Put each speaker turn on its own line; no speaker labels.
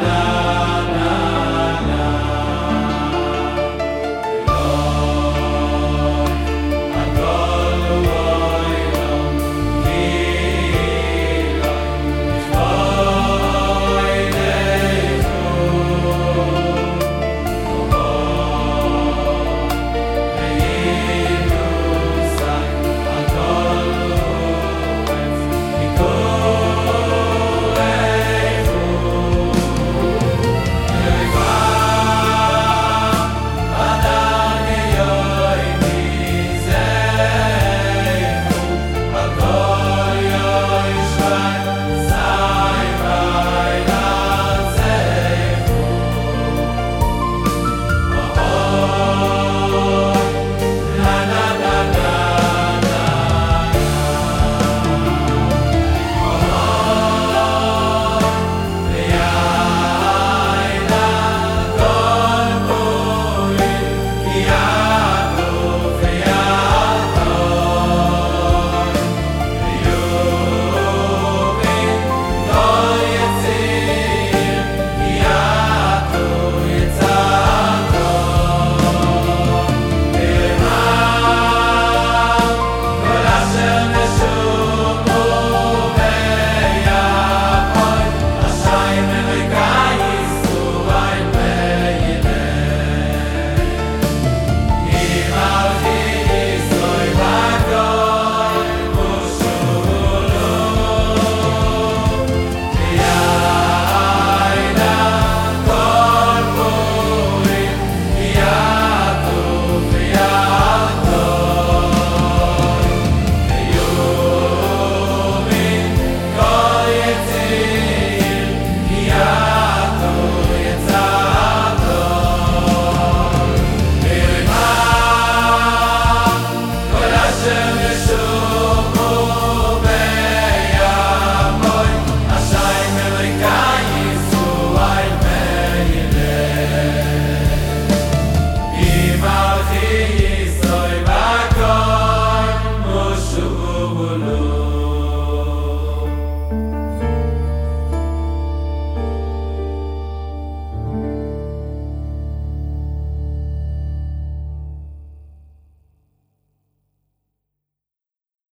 Blah.